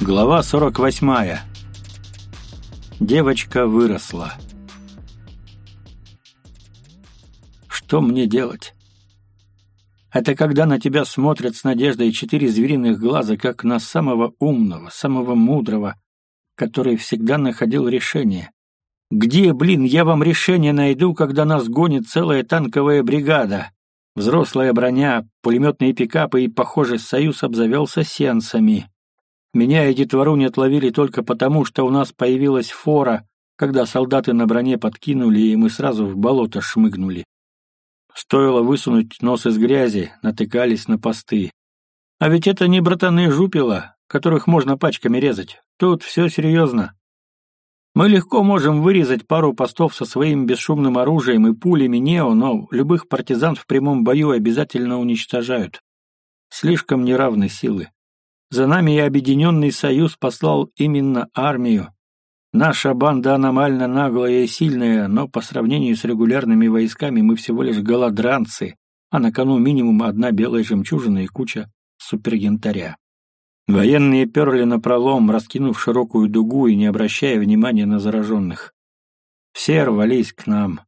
Глава 48. Девочка выросла. Что мне делать? Это когда на тебя смотрят с надеждой четыре звериных глаза, как на самого умного, самого мудрого, который всегда находил решение. Где, блин, я вам решение найду, когда нас гонит целая танковая бригада? Взрослая броня, пулеметные пикапы и, похоже, союз обзавелся сенсами. Меня и детвору не отловили только потому, что у нас появилась фора, когда солдаты на броне подкинули, и мы сразу в болото шмыгнули. Стоило высунуть нос из грязи, натыкались на посты. А ведь это не братаны жупила, которых можно пачками резать. Тут все серьезно. Мы легко можем вырезать пару постов со своим бесшумным оружием и пулями Нео, но любых партизан в прямом бою обязательно уничтожают. Слишком неравны силы. За нами и Объединенный Союз послал именно армию. Наша банда аномально наглая и сильная, но по сравнению с регулярными войсками мы всего лишь голодранцы, а на кону минимум одна белая жемчужина и куча суперянтаря. Военные перли напролом, раскинув широкую дугу и не обращая внимания на зараженных. Все рвались к нам.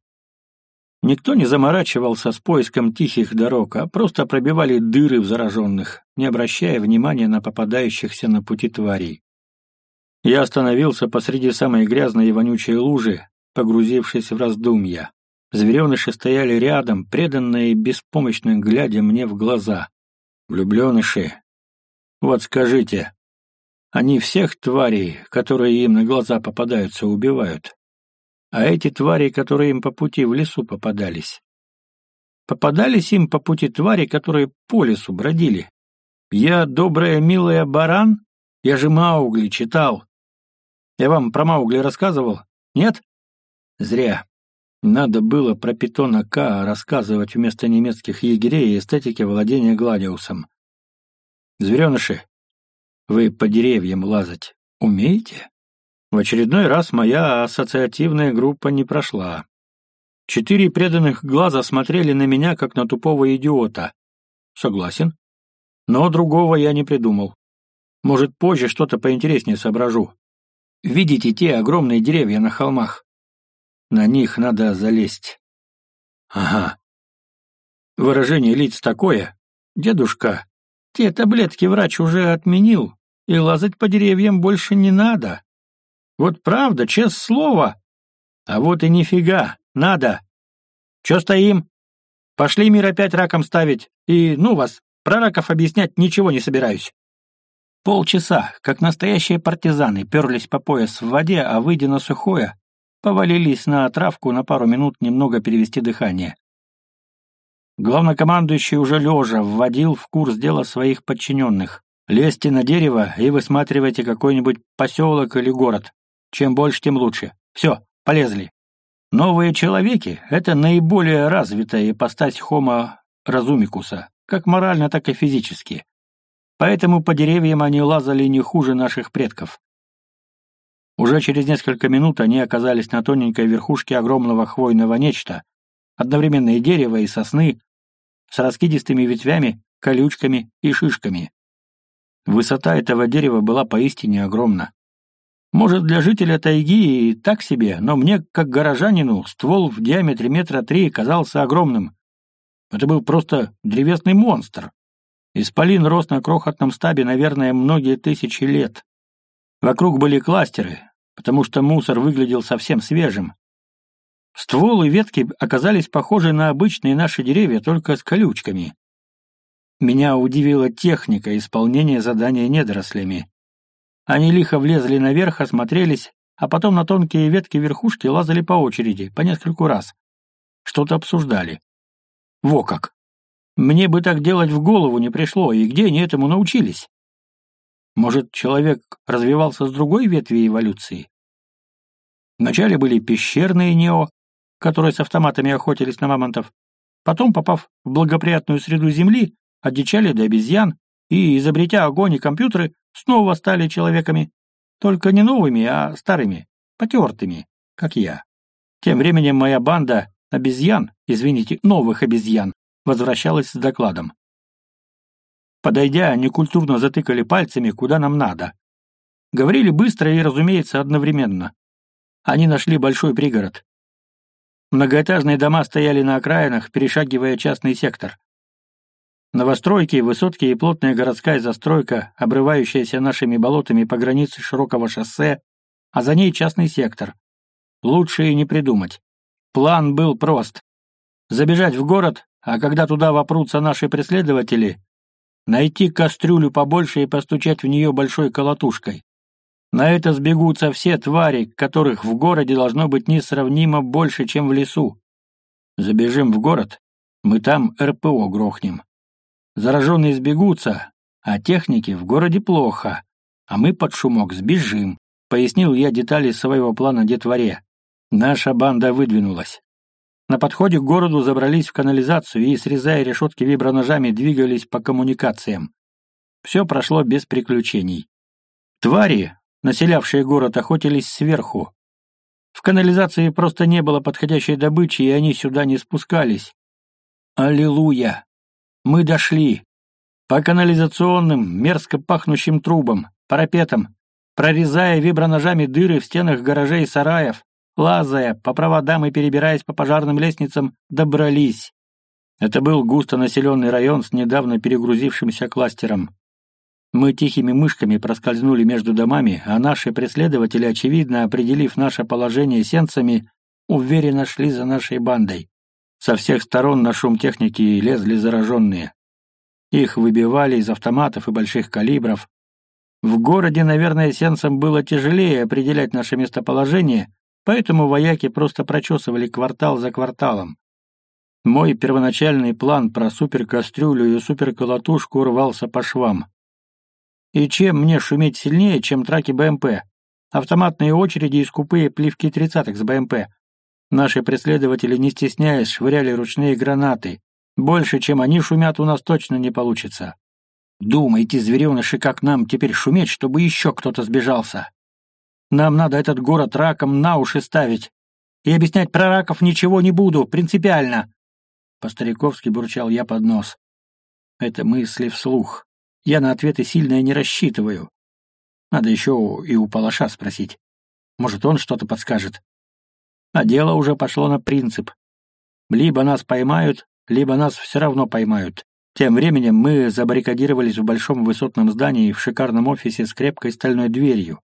Никто не заморачивался с поиском тихих дорог, а просто пробивали дыры в зараженных, не обращая внимания на попадающихся на пути тварей. Я остановился посреди самой грязной и вонючей лужи, погрузившись в раздумья. Звереныши стояли рядом, преданные и беспомощно глядя мне в глаза. Влюбленыши. Вот скажите, они всех тварей, которые им на глаза попадаются, убивают? А эти твари, которые им по пути в лесу попадались. Попадались им по пути твари, которые по лесу бродили. Я, добрая, милая баран? Я же Маугли читал. Я вам про Маугли рассказывал? Нет? Зря. Надо было про питона К рассказывать вместо немецких егерей и эстетики владения гладиусом. Звереныши, вы по деревьям лазать умеете? В очередной раз моя ассоциативная группа не прошла. Четыре преданных глаза смотрели на меня, как на тупого идиота. Согласен. Но другого я не придумал. Может, позже что-то поинтереснее соображу. Видите те огромные деревья на холмах? На них надо залезть. Ага. Выражение лиц такое. Дедушка, те таблетки врач уже отменил, и лазать по деревьям больше не надо. Вот правда, честное слово. А вот и нифига, надо. Че стоим? Пошли мир опять раком ставить. И, ну вас, про раков объяснять ничего не собираюсь. Полчаса, как настоящие партизаны, перлись по пояс в воде, а, выйдя на сухое, повалились на травку на пару минут немного перевести дыхание. Главнокомандующий уже лежа вводил в курс дела своих подчиненных. Лезьте на дерево и высматривайте какой-нибудь поселок или город. Чем больше, тем лучше. Все, полезли. Новые человеки — это наиболее развитая ипостась хомо разумикуса, как морально, так и физически. Поэтому по деревьям они лазали не хуже наших предков. Уже через несколько минут они оказались на тоненькой верхушке огромного хвойного нечто, одновременно и дерева, и сосны, с раскидистыми ветвями, колючками и шишками. Высота этого дерева была поистине огромна. Может, для жителя тайги и так себе, но мне, как горожанину, ствол в диаметре метра три казался огромным. Это был просто древесный монстр. Исполин рос на крохотном стабе, наверное, многие тысячи лет. Вокруг были кластеры, потому что мусор выглядел совсем свежим. Ствол и ветки оказались похожи на обычные наши деревья, только с колючками. Меня удивила техника исполнения задания недорослями. Они лихо влезли наверх, осмотрелись, а потом на тонкие ветки верхушки лазали по очереди, по нескольку раз. Что-то обсуждали. Во как! Мне бы так делать в голову не пришло, и где они этому научились? Может, человек развивался с другой ветви эволюции? Вначале были пещерные нео, которые с автоматами охотились на мамонтов. Потом, попав в благоприятную среду Земли, одичали до обезьян и, изобретя огонь и компьютеры, снова стали человеками, только не новыми, а старыми, потертыми, как я. Тем временем моя банда обезьян, извините, новых обезьян, возвращалась с докладом. Подойдя, они культурно затыкали пальцами, куда нам надо. Говорили быстро и, разумеется, одновременно. Они нашли большой пригород. Многоэтажные дома стояли на окраинах, перешагивая частный сектор. Новостройки, высотки и плотная городская застройка, обрывающаяся нашими болотами по границе широкого шоссе, а за ней частный сектор. Лучше и не придумать. План был прост. Забежать в город, а когда туда вопрутся наши преследователи, найти кастрюлю побольше и постучать в нее большой колотушкой. На это сбегутся все твари, которых в городе должно быть несравнимо больше, чем в лесу. Забежим в город, мы там РПО грохнем. Зараженные сбегутся, а техники в городе плохо, а мы под шумок сбежим», — пояснил я детали своего плана детворе. Наша банда выдвинулась. На подходе к городу забрались в канализацию и, срезая решетки виброножами, двигались по коммуникациям. Все прошло без приключений. Твари, населявшие город, охотились сверху. В канализации просто не было подходящей добычи, и они сюда не спускались. Аллилуйя! Мы дошли. По канализационным, мерзко пахнущим трубам, парапетам, прорезая виброножами дыры в стенах гаражей и сараев, лазая по проводам и перебираясь по пожарным лестницам, добрались. Это был густонаселенный район с недавно перегрузившимся кластером. Мы тихими мышками проскользнули между домами, а наши преследователи, очевидно определив наше положение сенцами, уверенно шли за нашей бандой. Со всех сторон на шум техники лезли зараженные. Их выбивали из автоматов и больших калибров. В городе, наверное, сенсам было тяжелее определять наше местоположение, поэтому вояки просто прочесывали квартал за кварталом. Мой первоначальный план про суперкастрюлю и суперколотушку рвался по швам. И чем мне шуметь сильнее, чем траки БМП? Автоматные очереди и скупые плевки тридцаток с БМП — Наши преследователи, не стесняясь, швыряли ручные гранаты. Больше, чем они шумят, у нас точно не получится. Думайте, звереныши, как нам теперь шуметь, чтобы еще кто-то сбежался. Нам надо этот город раком на уши ставить. И объяснять про раков ничего не буду, принципиально. По-стариковски бурчал я под нос. Это мысли вслух. Я на ответы сильно не рассчитываю. Надо еще и у Палаша спросить. Может, он что-то подскажет. А дело уже пошло на принцип. Либо нас поймают, либо нас все равно поймают. Тем временем мы забаррикадировались в большом высотном здании в шикарном офисе с крепкой стальной дверью,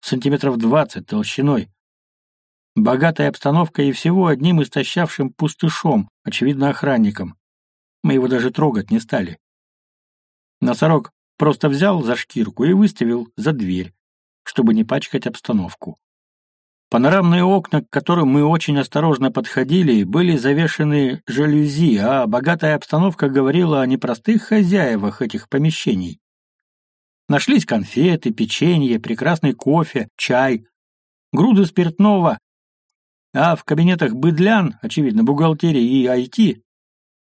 сантиметров двадцать толщиной. Богатая обстановка и всего одним истощавшим пустышом, очевидно, охранником. Мы его даже трогать не стали. Носорог просто взял за шкирку и выставил за дверь, чтобы не пачкать обстановку. Панорамные окна, к которым мы очень осторожно подходили, были завешены жалюзи, а богатая обстановка говорила о непростых хозяевах этих помещений. Нашлись конфеты, печенье, прекрасный кофе, чай, груды спиртного, а в кабинетах быдлян, очевидно, бухгалтерии и IT,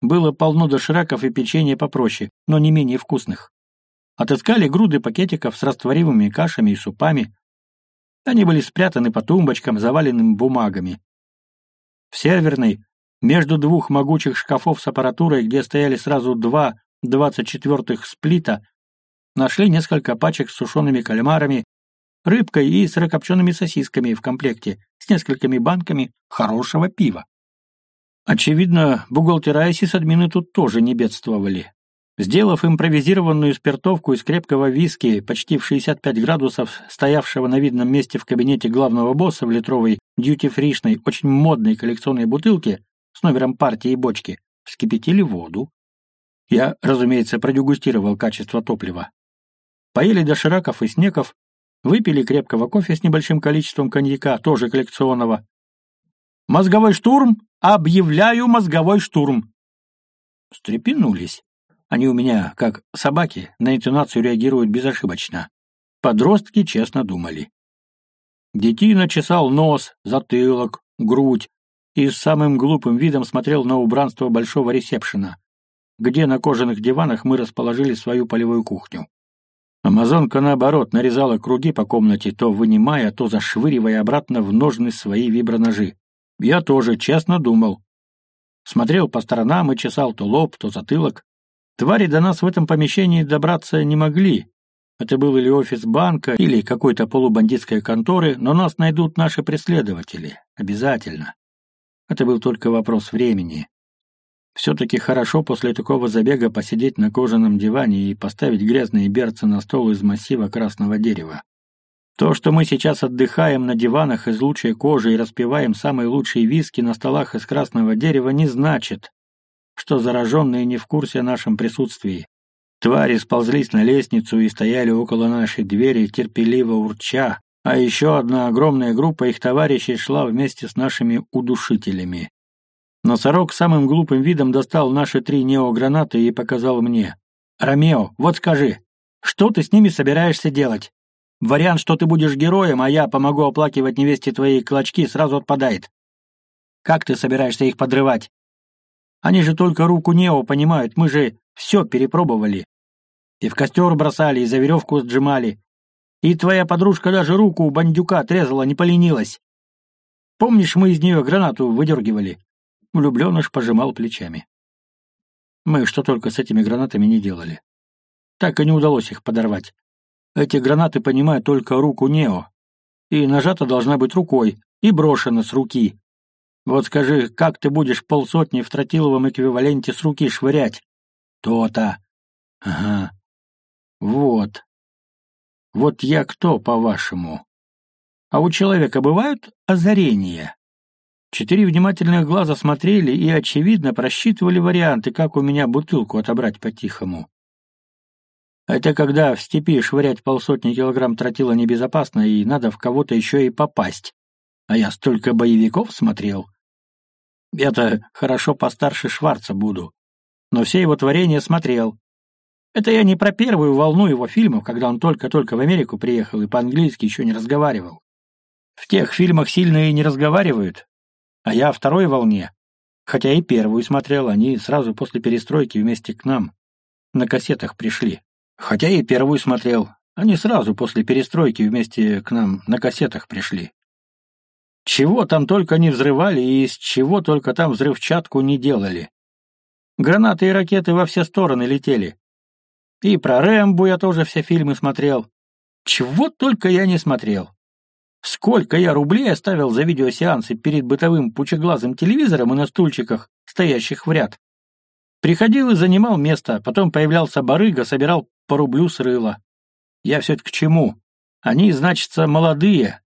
было полно дошираков и печенья попроще, но не менее вкусных. Отыскали груды пакетиков с растворимыми кашами и супами, они были спрятаны по тумбочкам, заваленным бумагами. В серверной, между двух могучих шкафов с аппаратурой, где стояли сразу два 24-х сплита, нашли несколько пачек с сушеными кальмарами, рыбкой и сырокопчеными сосисками в комплекте с несколькими банками хорошего пива. Очевидно, бухгалтера и сисадмины тут тоже не бедствовали. Сделав импровизированную спиртовку из крепкого виски почти в 65 градусов, стоявшего на видном месте в кабинете главного босса в литровой дьюти-фришной, очень модной коллекционной бутылке с номером партии и бочки, вскипятили воду. Я, разумеется, продегустировал качество топлива. Поели дошираков и снеков, выпили крепкого кофе с небольшим количеством коньяка, тоже коллекционного. «Мозговой штурм! Объявляю мозговой штурм!» Стрепенулись. Они у меня, как собаки, на интонацию реагируют безошибочно. Подростки честно думали. Детина чесал нос, затылок, грудь и с самым глупым видом смотрел на убранство большого ресепшена, где на кожаных диванах мы расположили свою полевую кухню. Амазонка, наоборот, нарезала круги по комнате, то вынимая, то зашвыривая обратно в ножны свои виброножи. Я тоже честно думал. Смотрел по сторонам и чесал то лоб, то затылок. Твари до нас в этом помещении добраться не могли. Это был или офис банка, или какой-то полубандитской конторы, но нас найдут наши преследователи. Обязательно. Это был только вопрос времени. Все-таки хорошо после такого забега посидеть на кожаном диване и поставить грязные берцы на стол из массива красного дерева. То, что мы сейчас отдыхаем на диванах из лучшей кожи и распиваем самые лучшие виски на столах из красного дерева, не значит, что зараженные не в курсе о нашем присутствии. Твари сползлись на лестницу и стояли около нашей двери, терпеливо урча, а еще одна огромная группа их товарищей шла вместе с нашими удушителями. Носорог самым глупым видом достал наши три неогранаты и показал мне. «Ромео, вот скажи, что ты с ними собираешься делать?» Вариант, что ты будешь героем, а я помогу оплакивать невесте твои клочки, сразу отпадает. Как ты собираешься их подрывать? Они же только руку Нео понимают, мы же все перепробовали. И в костер бросали, и за веревку сжимали. И твоя подружка даже руку у бандюка отрезала, не поленилась. Помнишь, мы из нее гранату выдергивали?» Влюбленыш пожимал плечами. Мы что только с этими гранатами не делали. Так и не удалось их подорвать. Эти гранаты понимают только руку Нео. И нажата должна быть рукой, и брошена с руки. Вот скажи, как ты будешь полсотни в тротиловом эквиваленте с руки швырять? То-то. Ага. Вот. Вот я кто, по-вашему? А у человека бывают озарения? Четыре внимательных глаза смотрели и, очевидно, просчитывали варианты, как у меня бутылку отобрать по-тихому. Это когда в степи швырять полсотни килограмм тротила небезопасно, и надо в кого-то еще и попасть. А я столько боевиков смотрел. Я-то хорошо постарше Шварца буду. Но все его творения смотрел. Это я не про первую волну его фильмов, когда он только-только в Америку приехал и по-английски еще не разговаривал. В тех фильмах сильно и не разговаривают. А я о второй волне. Хотя и первую смотрел, они сразу после перестройки вместе к нам. На кассетах пришли. Хотя и первую смотрел. Они сразу после перестройки вместе к нам на кассетах пришли. Чего там только не взрывали и из чего только там взрывчатку не делали. Гранаты и ракеты во все стороны летели. И про Рэмбу я тоже все фильмы смотрел. Чего только я не смотрел. Сколько я рублей оставил за видеосеансы перед бытовым пучеглазым телевизором и на стульчиках, стоящих в ряд. Приходил и занимал место, потом появлялся барыга, собирал по рублю с рыла. Я все это к чему? Они, значится, молодые.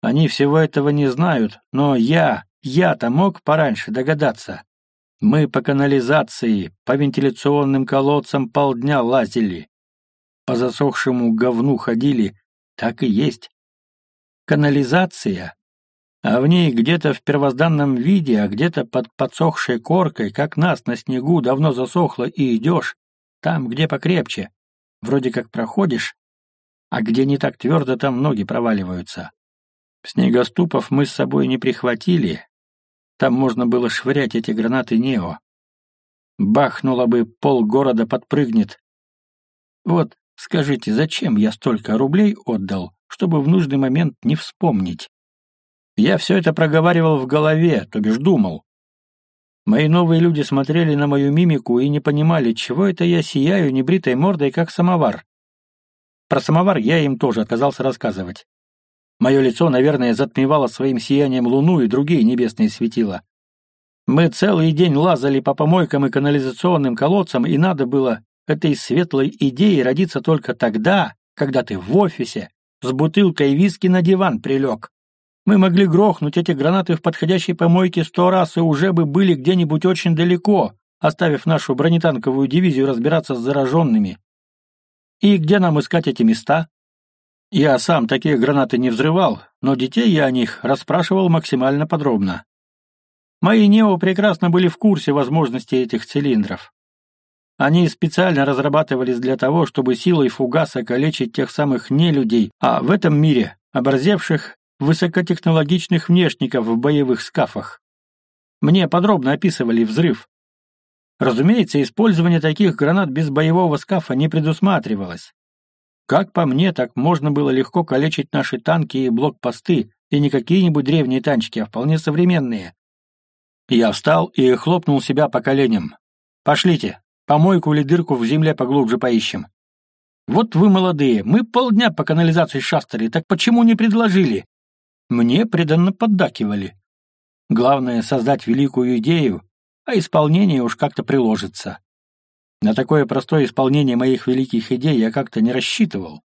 Они всего этого не знают, но я, я-то мог пораньше догадаться. Мы по канализации, по вентиляционным колодцам полдня лазили. По засохшему говну ходили, так и есть. Канализация а в ней где-то в первозданном виде, а где-то под подсохшей коркой, как нас на снегу давно засохло и идешь, там, где покрепче, вроде как проходишь, а где не так твердо, там ноги проваливаются. Снегоступов мы с собой не прихватили, там можно было швырять эти гранаты Нео. Бахнуло бы, пол города подпрыгнет. Вот, скажите, зачем я столько рублей отдал, чтобы в нужный момент не вспомнить? Я все это проговаривал в голове, то бишь думал. Мои новые люди смотрели на мою мимику и не понимали, чего это я сияю небритой мордой, как самовар. Про самовар я им тоже отказался рассказывать. Мое лицо, наверное, затмевало своим сиянием луну и другие небесные светила. Мы целый день лазали по помойкам и канализационным колодцам, и надо было этой светлой идее родиться только тогда, когда ты в офисе с бутылкой виски на диван прилег. Мы могли грохнуть эти гранаты в подходящей помойке сто раз и уже бы были где-нибудь очень далеко, оставив нашу бронетанковую дивизию разбираться с зараженными. И где нам искать эти места? Я сам такие гранаты не взрывал, но детей я о них расспрашивал максимально подробно. Мои нео прекрасно были в курсе возможностей этих цилиндров. Они специально разрабатывались для того, чтобы силой фугаса калечить тех самых нелюдей, а в этом мире оборзевших высокотехнологичных внешников в боевых скафах. Мне подробно описывали взрыв. Разумеется, использование таких гранат без боевого скафа не предусматривалось. Как по мне, так можно было легко калечить наши танки и блокпосты, и не какие-нибудь древние танчики, а вполне современные. Я встал и хлопнул себя по коленям. «Пошлите, помойку или дырку в земле поглубже поищем». Вот вы молодые, мы полдня по канализации шастали, так почему не предложили? Мне преданно поддакивали. Главное — создать великую идею, а исполнение уж как-то приложится. На такое простое исполнение моих великих идей я как-то не рассчитывал.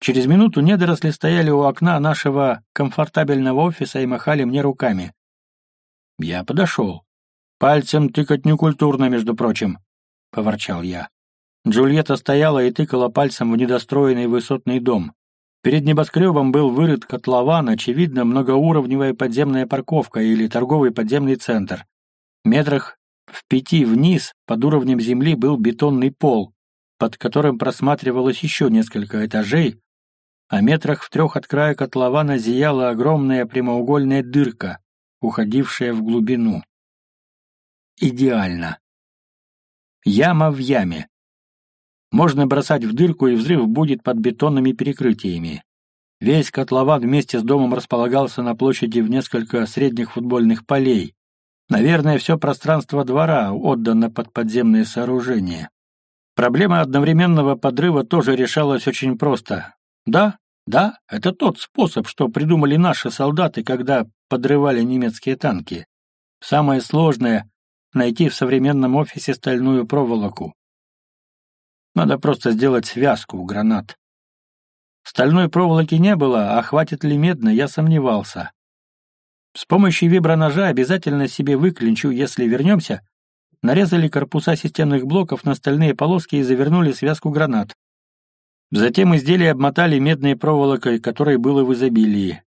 Через минуту недоросли стояли у окна нашего комфортабельного офиса и махали мне руками. Я подошел. Пальцем тыкать некультурно, между прочим, — поворчал я. Джульетта стояла и тыкала пальцем в недостроенный высотный дом. Перед небоскребом был вырыт котлован, очевидно, многоуровневая подземная парковка или торговый подземный центр. Метрах в пяти вниз, под уровнем земли, был бетонный пол, под которым просматривалось еще несколько этажей, а метрах в трех от края котлована зияла огромная прямоугольная дырка, уходившая в глубину. Идеально. Яма в яме. Можно бросать в дырку, и взрыв будет под бетонными перекрытиями. Весь котлован вместе с домом располагался на площади в несколько средних футбольных полей. Наверное, все пространство двора отдано под подземные сооружения. Проблема одновременного подрыва тоже решалась очень просто. Да, да, это тот способ, что придумали наши солдаты, когда подрывали немецкие танки. Самое сложное — найти в современном офисе стальную проволоку. Надо просто сделать связку у гранат. Стальной проволоки не было, а хватит ли медной, я сомневался. С помощью виброножа обязательно себе выклинчу, если вернемся. Нарезали корпуса системных блоков на стальные полоски и завернули связку гранат. Затем изделие обмотали медной проволокой, которой было в изобилии.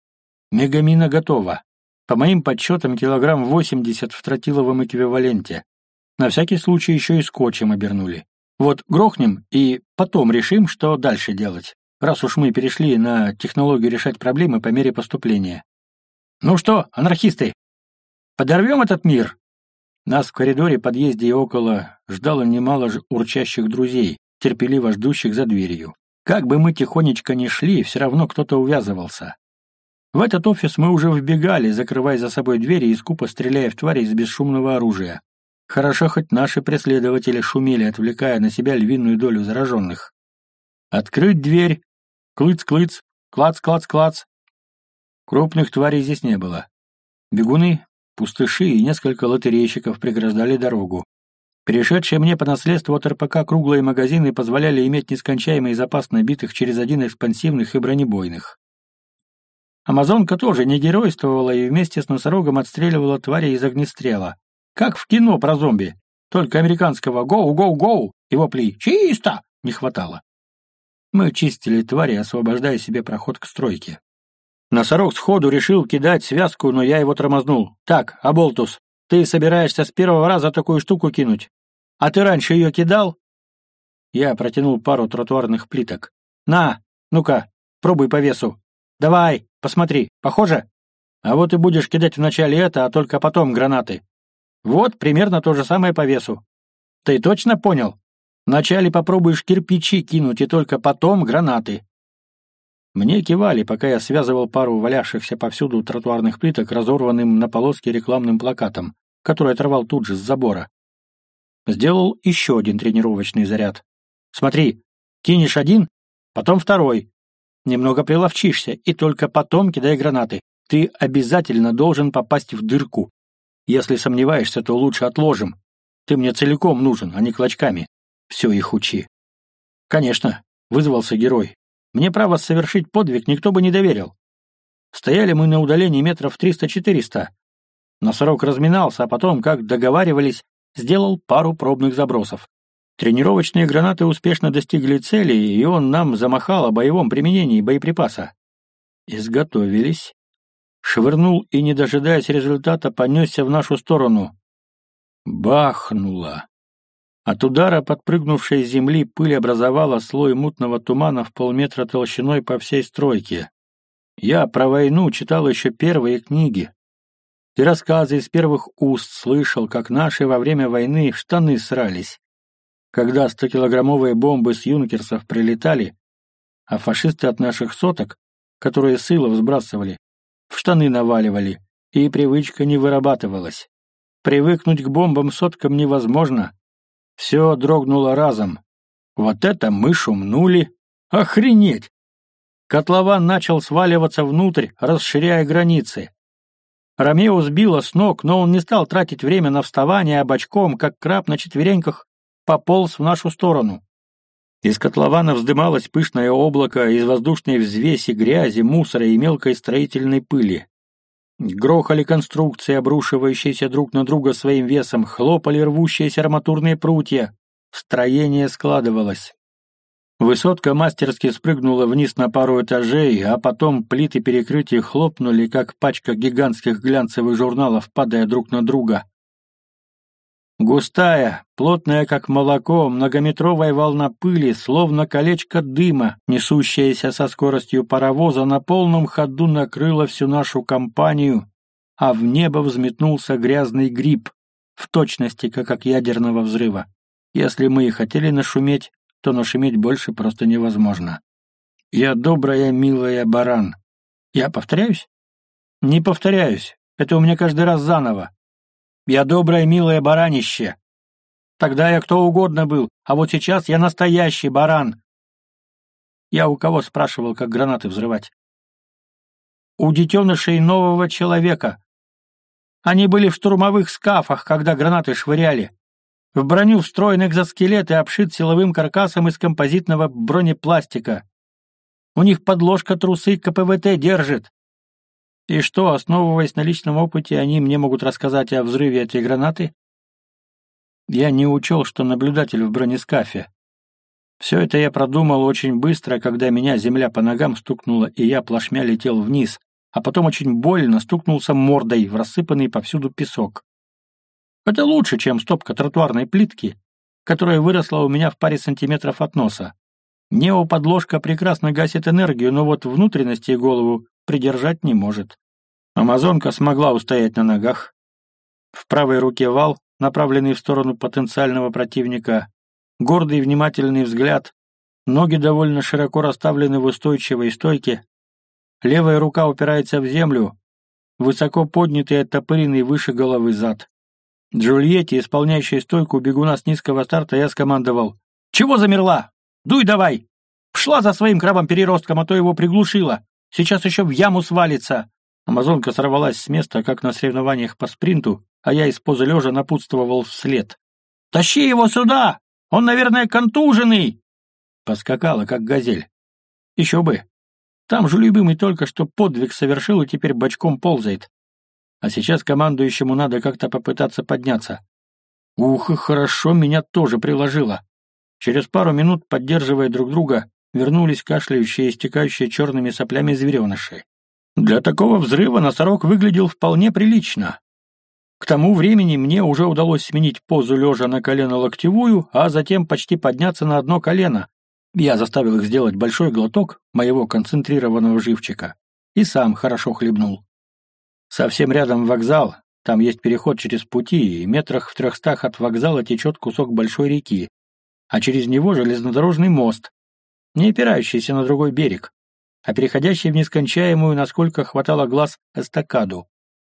Мегамина готова. По моим подсчетам, килограмм 80 в тротиловом эквиваленте. На всякий случай еще и скотчем обернули. Вот грохнем и потом решим, что дальше делать, раз уж мы перешли на технологию решать проблемы по мере поступления. Ну что, анархисты, подорвем этот мир? Нас в коридоре, подъезде и около ждало немало урчащих друзей, терпеливо ждущих за дверью. Как бы мы тихонечко ни шли, все равно кто-то увязывался. В этот офис мы уже вбегали, закрывая за собой двери и скупо стреляя в твари из бесшумного оружия. Хорошо, хоть наши преследователи шумели, отвлекая на себя львиную долю зараженных. Открыть дверь. Клыц-клыц, клац-клац-клац. Крупных тварей здесь не было. Бегуны, пустыши и несколько лотерейщиков преграждали дорогу. Перешедшие мне по наследству от РПК круглые магазины позволяли иметь нескончаемый запас набитых через один экспансивных и бронебойных. Амазонка тоже не геройствовала и вместе с носорогом отстреливала твари из огнестрела. Как в кино про зомби. Только американского «гоу-гоу-гоу» и вопли «чисто» не хватало. Мы чистили твари, освобождая себе проход к стройке. Носорог сходу решил кидать связку, но я его тормознул. «Так, Аболтус, ты собираешься с первого раза такую штуку кинуть? А ты раньше ее кидал?» Я протянул пару тротуарных плиток. «На, ну-ка, пробуй по весу. Давай, посмотри, похоже? А вот и будешь кидать вначале это, а только потом гранаты. Вот примерно то же самое по весу. Ты точно понял? Вначале попробуешь кирпичи кинуть и только потом гранаты. Мне кивали, пока я связывал пару валявшихся повсюду тротуарных плиток разорванным на полоске рекламным плакатом, который оторвал тут же с забора. Сделал еще один тренировочный заряд. Смотри, кинешь один, потом второй. Немного приловчишься, и только потом кидай гранаты. Ты обязательно должен попасть в дырку. Если сомневаешься, то лучше отложим. Ты мне целиком нужен, а не клочками. Все их учи. Конечно, вызвался герой. Мне право совершить подвиг никто бы не доверил. Стояли мы на удалении метров 300-400. Носорог разминался, а потом, как договаривались, сделал пару пробных забросов. Тренировочные гранаты успешно достигли цели, и он нам замахал о боевом применении боеприпаса. Изготовились швырнул и, не дожидаясь результата, понесся в нашу сторону. Бахнуло. От удара подпрыгнувшей земли пыль образовала слой мутного тумана в полметра толщиной по всей стройке. Я про войну читал еще первые книги. И рассказы из первых уст слышал, как наши во время войны в штаны срались. Когда стокилограммовые бомбы с юнкерсов прилетали, а фашисты от наших соток, которые с илов сбрасывали, в штаны наваливали, и привычка не вырабатывалась. Привыкнуть к бомбам соткам невозможно. Все дрогнуло разом. Вот это мы шумнули! Охренеть! Котлован начал сваливаться внутрь, расширяя границы. Ромео сбило с ног, но он не стал тратить время на вставание, а бочком, как краб на четвереньках, пополз в нашу сторону. Из котлована вздымалось пышное облако из воздушной взвеси грязи, мусора и мелкой строительной пыли. Грохали конструкции, обрушивающиеся друг на друга своим весом, хлопали рвущиеся арматурные прутья. Строение складывалось. Высотка мастерски спрыгнула вниз на пару этажей, а потом плиты перекрытия хлопнули, как пачка гигантских глянцевых журналов, падая друг на друга. Густая, плотная как молоко, многометровая волна пыли, словно колечко дыма, несущаяся со скоростью паровоза, на полном ходу накрыла всю нашу компанию, а в небо взметнулся грязный гриб, в точности как от ядерного взрыва. Если мы и хотели нашуметь, то нашуметь больше просто невозможно. Я добрая, милая баран. Я повторяюсь? Не повторяюсь. Это у меня каждый раз заново. Я доброе, милое баранище. Тогда я кто угодно был, а вот сейчас я настоящий баран. Я у кого спрашивал, как гранаты взрывать? У детенышей нового человека. Они были в штурмовых скафах, когда гранаты швыряли. В броню встроен экзоскелет и обшит силовым каркасом из композитного бронепластика. У них подложка трусы КПВТ держит. И что, основываясь на личном опыте, они мне могут рассказать о взрыве этой гранаты? Я не учел, что наблюдатель в бронескафе. Все это я продумал очень быстро, когда меня земля по ногам стукнула, и я плашмя летел вниз, а потом очень больно стукнулся мордой в рассыпанный повсюду песок. Это лучше, чем стопка тротуарной плитки, которая выросла у меня в паре сантиметров от носа. Неоподложка прекрасно гасит энергию, но вот внутренности и голову придержать не может. Амазонка смогла устоять на ногах. В правой руке вал, направленный в сторону потенциального противника, гордый и внимательный взгляд, ноги довольно широко расставлены в устойчивой стойке, левая рука упирается в землю, высоко поднятый оттопыренный выше головы зад. Джульетте, исполняющей стойку бегуна с низкого старта, я скомандовал. «Чего замерла? Дуй давай! Пшла за своим крабом-переростком, а то его приглушила. Сейчас еще в яму свалится!» Амазонка сорвалась с места, как на соревнованиях по спринту, а я из позы лежа напутствовал вслед. «Тащи его сюда! Он, наверное, контуженный!» Поскакала, как газель. Еще бы. Там же любимый только что подвиг совершил и теперь бочком ползает. А сейчас командующему надо как-то попытаться подняться. Ух, и хорошо меня тоже приложило. Через пару минут, поддерживая друг друга, вернулись кашляющие и истекающие черными соплями звереныши. Для такого взрыва носорог выглядел вполне прилично. К тому времени мне уже удалось сменить позу лежа на колено локтевую, а затем почти подняться на одно колено. Я заставил их сделать большой глоток моего концентрированного живчика и сам хорошо хлебнул. Совсем рядом вокзал, там есть переход через пути, и метрах в трехстах от вокзала течет кусок большой реки, а через него железнодорожный мост, не опирающийся на другой берег, а переходящий в нескончаемую, насколько хватало глаз, эстакаду.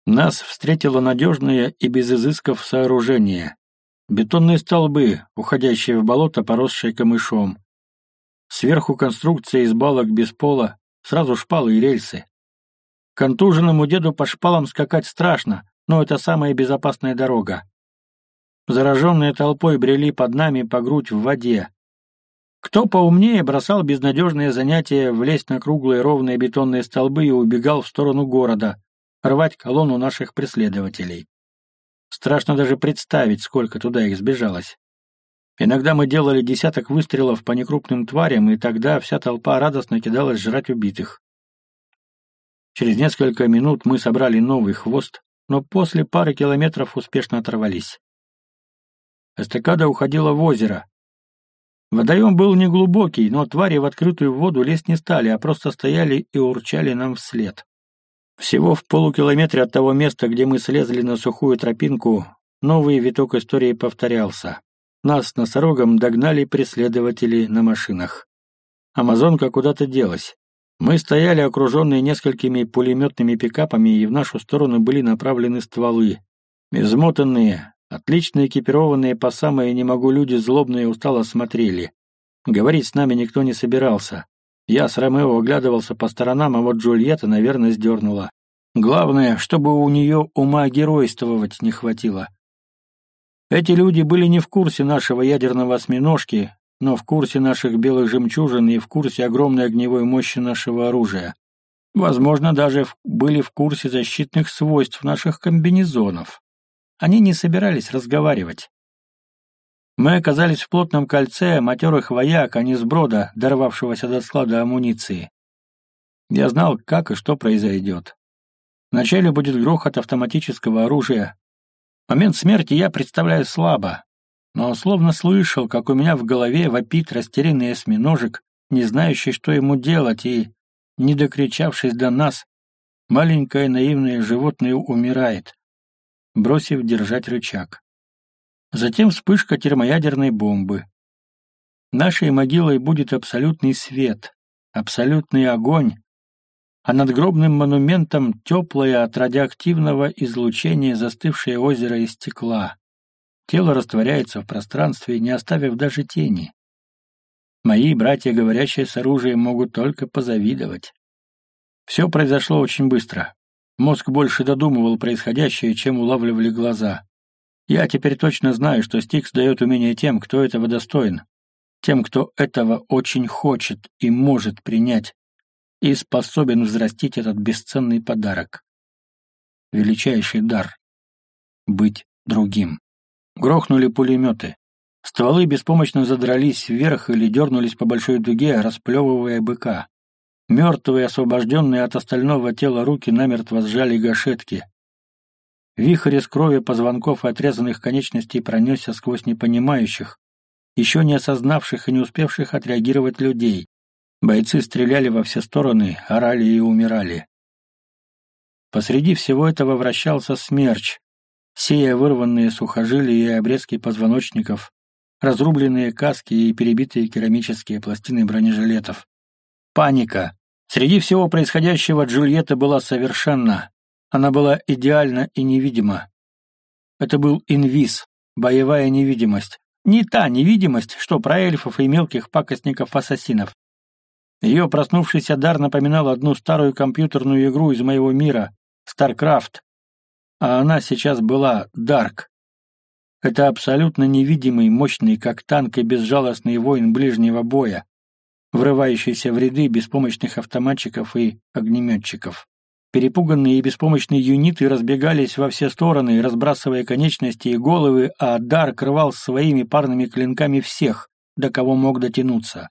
Нас встретило надежное и без изысков сооружение. Бетонные столбы, уходящие в болото, поросшие камышом. Сверху конструкция из балок без пола, сразу шпалы и рельсы. Контуженному деду по шпалам скакать страшно, но это самая безопасная дорога. Зараженные толпой брели под нами по грудь в воде, кто поумнее бросал безнадежные занятия влезть на круглые ровные бетонные столбы и убегал в сторону города, рвать колонну наших преследователей. Страшно даже представить, сколько туда их сбежалось. Иногда мы делали десяток выстрелов по некрупным тварям, и тогда вся толпа радостно кидалась жрать убитых. Через несколько минут мы собрали новый хвост, но после пары километров успешно оторвались. Эстакада уходила в озеро, Водоем был неглубокий, но твари в открытую воду лезть не стали, а просто стояли и урчали нам вслед. Всего в полукилометре от того места, где мы слезли на сухую тропинку, новый виток истории повторялся. Нас с носорогом догнали преследователи на машинах. Амазонка куда-то делась. Мы стояли окруженные несколькими пулеметными пикапами, и в нашу сторону были направлены стволы. Измотанные, Отлично экипированные по самое не могу люди злобно и устало смотрели. Говорить с нами никто не собирался. Я с Ромео оглядывался по сторонам, а вот Джульетта, наверное, сдернула. Главное, чтобы у нее ума геройствовать не хватило. Эти люди были не в курсе нашего ядерного осьминожки, но в курсе наших белых жемчужин и в курсе огромной огневой мощи нашего оружия. Возможно, даже были в курсе защитных свойств наших комбинезонов. Они не собирались разговаривать. Мы оказались в плотном кольце матерых вояк, а не сброда, дорвавшегося до склада амуниции. Я знал, как и что произойдет. Вначале будет грохот автоматического оружия. Момент смерти я представляю слабо, но словно слышал, как у меня в голове вопит растерянный осьминожек, не знающий, что ему делать, и, не докричавшись до нас, маленькое наивное животное умирает, бросив держать рычаг. Затем вспышка термоядерной бомбы. Нашей могилой будет абсолютный свет, абсолютный огонь, а над гробным монументом теплое от радиоактивного излучения застывшее озеро из стекла. Тело растворяется в пространстве, не оставив даже тени. Мои братья, говорящие с оружием, могут только позавидовать. Все произошло очень быстро. Мозг больше додумывал происходящее, чем улавливали глаза. Я теперь точно знаю, что Стикс дает умение тем, кто этого достоин, тем, кто этого очень хочет и может принять, и способен взрастить этот бесценный подарок. Величайший дар — быть другим. Грохнули пулеметы. Стволы беспомощно задрались вверх или дернулись по большой дуге, расплевывая быка. Мертвые, освобожденные от остального тела руки намертво сжали гашетки. Вихрь из крови позвонков и отрезанных конечностей пронесся сквозь непонимающих, еще не осознавших и не успевших отреагировать людей. Бойцы стреляли во все стороны, орали и умирали. Посреди всего этого вращался смерч, сея вырванные сухожилия и обрезки позвоночников, разрубленные каски и перебитые керамические пластины бронежилетов. Паника. Среди всего происходящего Джульетта была совершенно, она была идеальна и невидима. Это был инвиз, боевая невидимость. Не та невидимость, что про эльфов и мелких пакостников-ассасинов. Ее проснувшийся дар напоминал одну старую компьютерную игру из моего мира — StarCraft. А она сейчас была Dark. Это абсолютно невидимый, мощный, как танк и безжалостный воин ближнего боя, врывающийся в ряды беспомощных автоматчиков и огнеметчиков. Перепуганные и беспомощные юниты разбегались во все стороны, разбрасывая конечности и головы, а Дар крывал своими парными клинками всех, до кого мог дотянуться.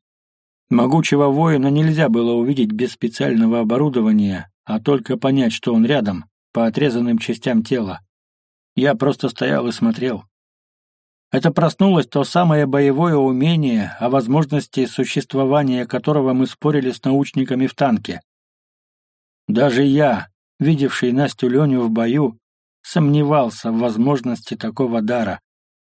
Могучего воина нельзя было увидеть без специального оборудования, а только понять, что он рядом, по отрезанным частям тела. Я просто стоял и смотрел. Это проснулось то самое боевое умение, о возможности существования которого мы спорили с научниками в танке. Даже я, видевший Настю Леню в бою, сомневался в возможности такого дара.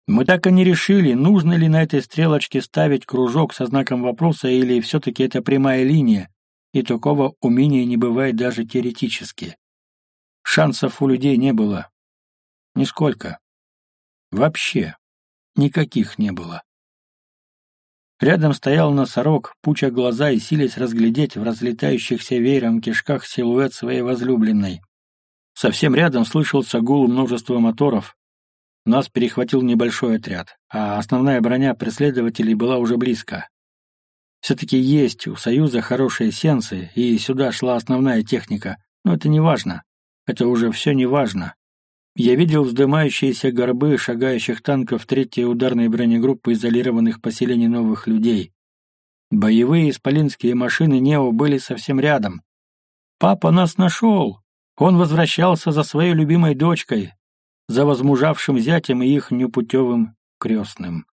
Мы так и не решили, нужно ли на этой стрелочке ставить кружок со знаком вопроса или все-таки это прямая линия, и такого умения не бывает даже теоретически. Шансов у людей не было. Нисколько. Вообще. Никаких не было. Рядом стоял носорог, пуча глаза и силясь разглядеть в разлетающихся веером кишках силуэт своей возлюбленной. Совсем рядом слышался гул множества моторов. Нас перехватил небольшой отряд, а основная броня преследователей была уже близко. Все-таки есть у Союза хорошие сенсы, и сюда шла основная техника, но это не важно. Это уже все не важно. Я видел вздымающиеся горбы шагающих танков третьей ударной бронегруппы изолированных поселений новых людей. Боевые исполинские машины Нео были совсем рядом. «Папа нас нашел!» Он возвращался за своей любимой дочкой, за возмужавшим зятем и их непутевым крестным.